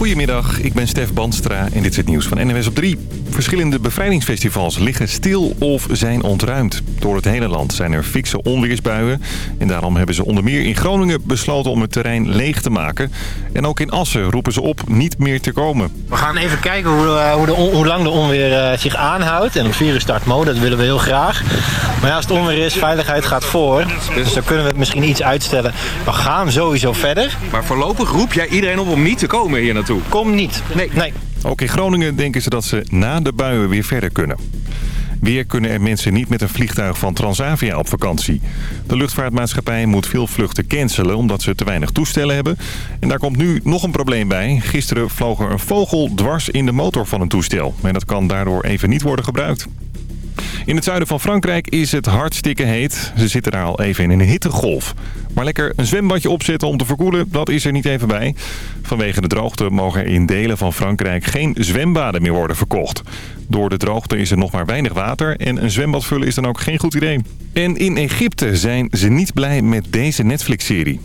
Goedemiddag, ik ben Stef Banstra en dit is het nieuws van NWS op 3. Verschillende bevrijdingsfestivals liggen stil of zijn ontruimd. Door het hele land zijn er fikse onweersbuien. En daarom hebben ze onder meer in Groningen besloten om het terrein leeg te maken. En ook in Assen roepen ze op niet meer te komen. We gaan even kijken hoe, uh, hoe, de on, hoe lang de onweer uh, zich aanhoudt. En op 4 uur start mode, dat willen we heel graag. Maar ja, als het onweer is, veiligheid gaat voor. Dus dan kunnen we het misschien iets uitstellen. We gaan sowieso verder. Maar voorlopig roep jij iedereen op om niet te komen hier naartoe? Kom niet. Nee. nee. Ook in Groningen denken ze dat ze na de buien weer verder kunnen. Weer kunnen er mensen niet met een vliegtuig van Transavia op vakantie. De luchtvaartmaatschappij moet veel vluchten cancelen omdat ze te weinig toestellen hebben. En daar komt nu nog een probleem bij. Gisteren vloog er een vogel dwars in de motor van een toestel. En dat kan daardoor even niet worden gebruikt. In het zuiden van Frankrijk is het hartstikke heet. Ze zitten daar al even in een hittegolf. Maar lekker een zwembadje opzetten om te verkoelen, dat is er niet even bij. Vanwege de droogte mogen in delen van Frankrijk geen zwembaden meer worden verkocht. Door de droogte is er nog maar weinig water en een zwembad vullen is dan ook geen goed idee. En in Egypte zijn ze niet blij met deze Netflix-serie.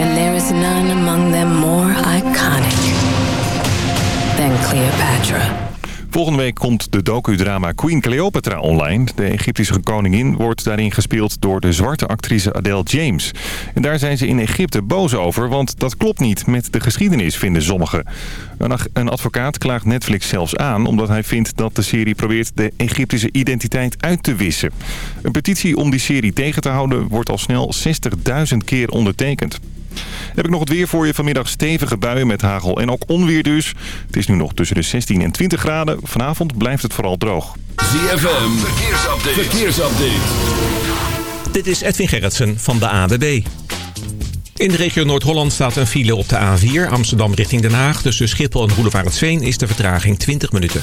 And there is none among them more iconic than Cleopatra. Volgende week komt de docudrama Queen Cleopatra online. De Egyptische koningin wordt daarin gespeeld door de zwarte actrice Adele James. En daar zijn ze in Egypte boos over, want dat klopt niet met de geschiedenis, vinden sommigen. Een advocaat klaagt Netflix zelfs aan omdat hij vindt dat de serie probeert de Egyptische identiteit uit te wissen. Een petitie om die serie tegen te houden wordt al snel 60.000 keer ondertekend. Heb ik nog het weer voor je. Vanmiddag stevige buien met hagel en ook onweer dus. Het is nu nog tussen de 16 en 20 graden. Vanavond blijft het vooral droog. ZFM, verkeersupdate. verkeersupdate. Dit is Edwin Gerritsen van de ADB. In de regio Noord-Holland staat een file op de A4 Amsterdam richting Den Haag. Tussen Schiphol en Roelevaretsveen is de vertraging 20 minuten.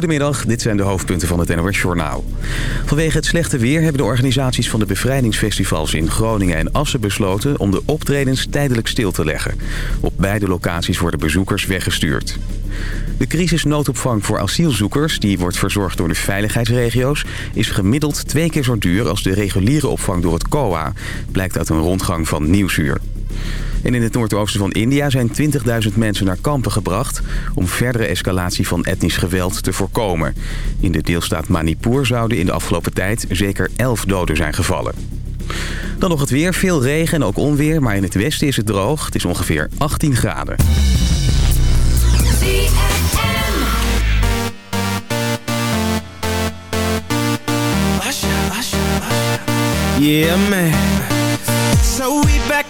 Goedemiddag, dit zijn de hoofdpunten van het NOS Journaal. Vanwege het slechte weer hebben de organisaties van de bevrijdingsfestivals in Groningen en Assen besloten om de optredens tijdelijk stil te leggen. Op beide locaties worden bezoekers weggestuurd. De crisisnoodopvang voor asielzoekers, die wordt verzorgd door de veiligheidsregio's, is gemiddeld twee keer zo duur als de reguliere opvang door het COA, blijkt uit een rondgang van Nieuwsuur. En in het noordoosten van India zijn 20.000 mensen naar kampen gebracht... om verdere escalatie van etnisch geweld te voorkomen. In de deelstaat Manipur zouden in de afgelopen tijd zeker 11 doden zijn gevallen. Dan nog het weer, veel regen en ook onweer, maar in het westen is het droog. Het is ongeveer 18 graden. Yeah, man. So we back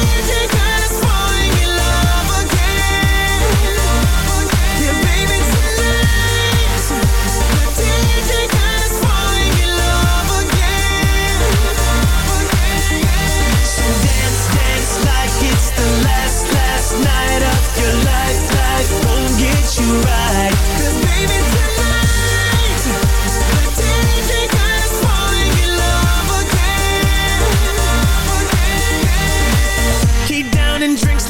the DJ got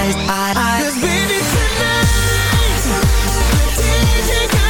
eyes, eyes. eyes. Cause baby tonight, the DJ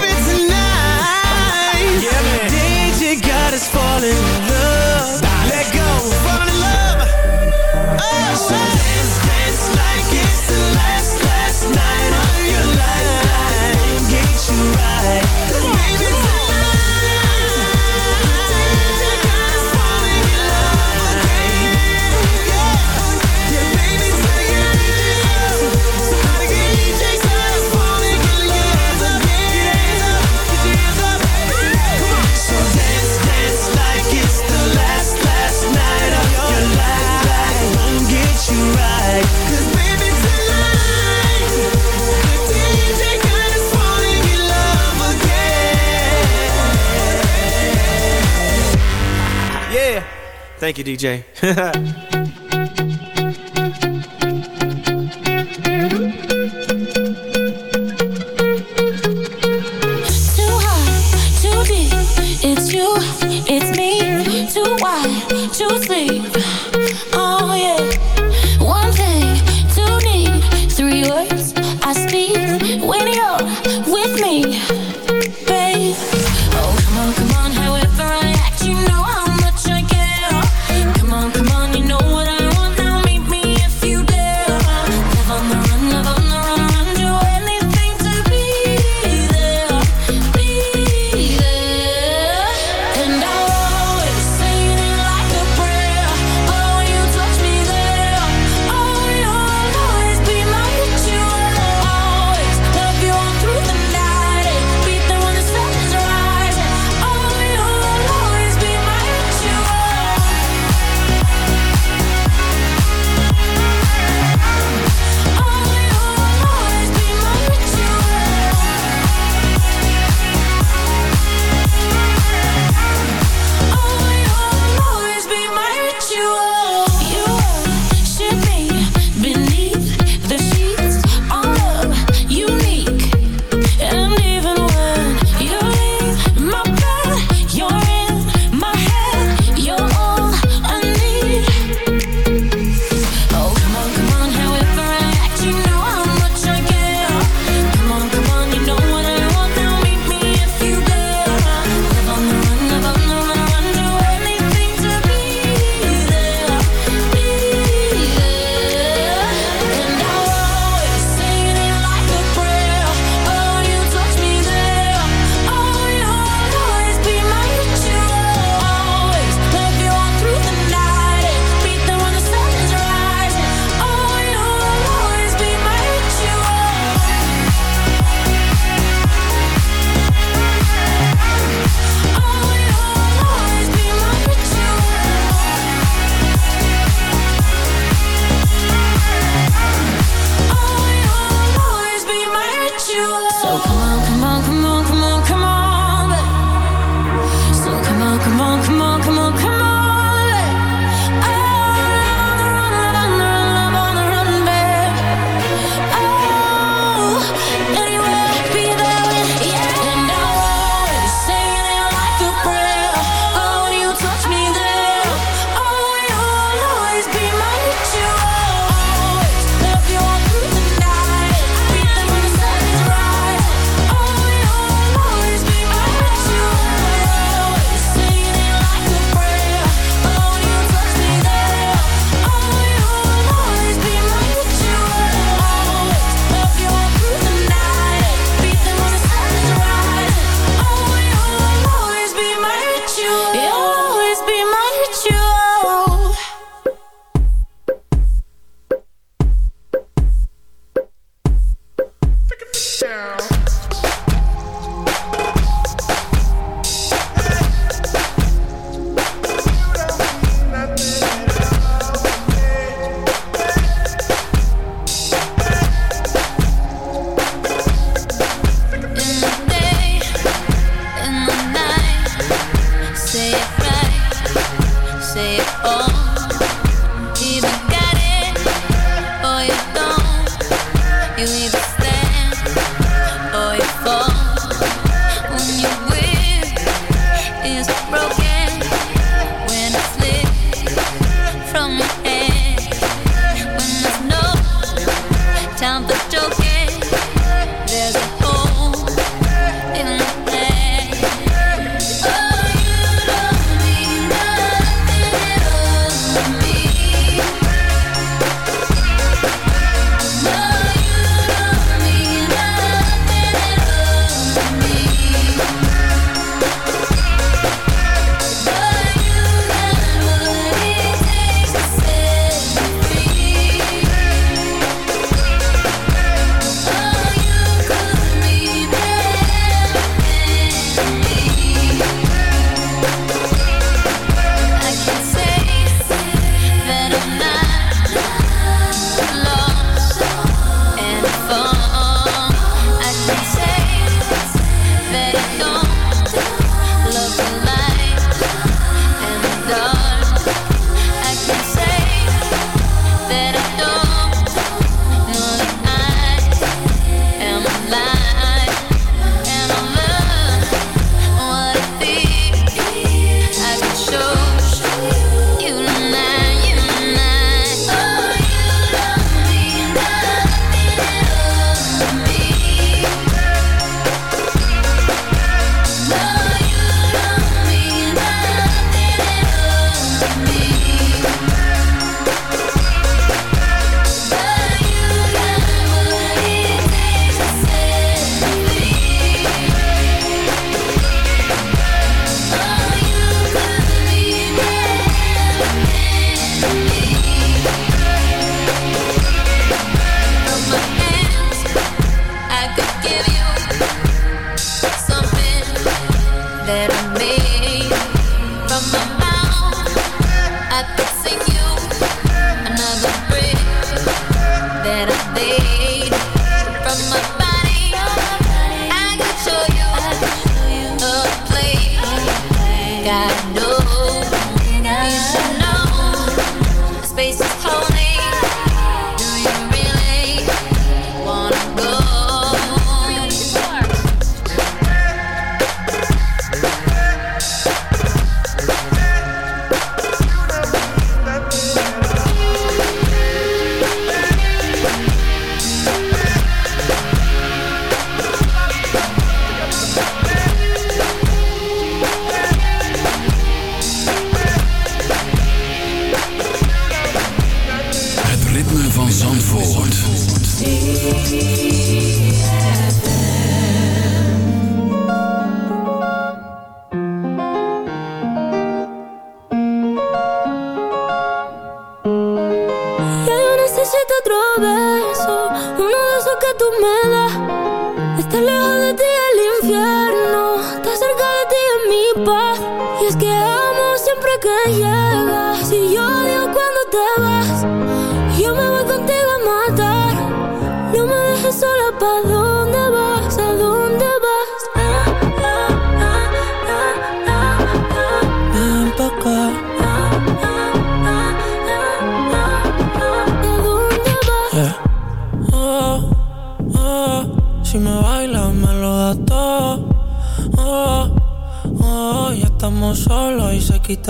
falling in love. Thank you, DJ.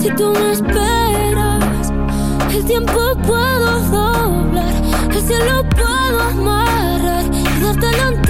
Si tú me esperas, el tiempo puedo doblar, el cielo puedo amarrar y darte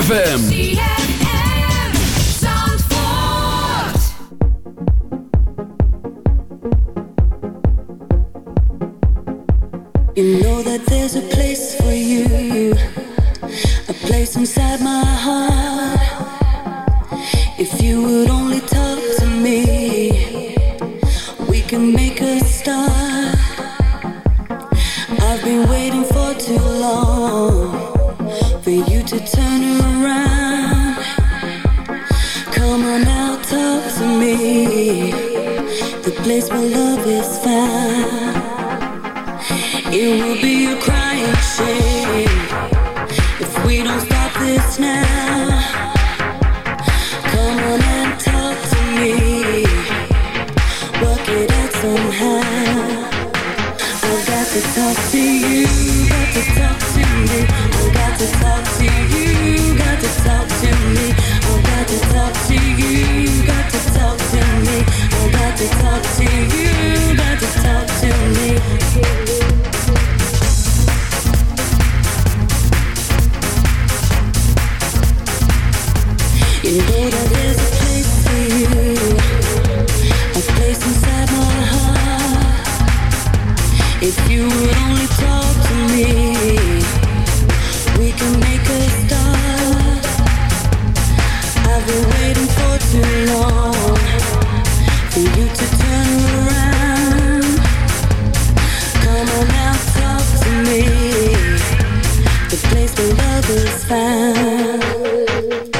ZFM. is found.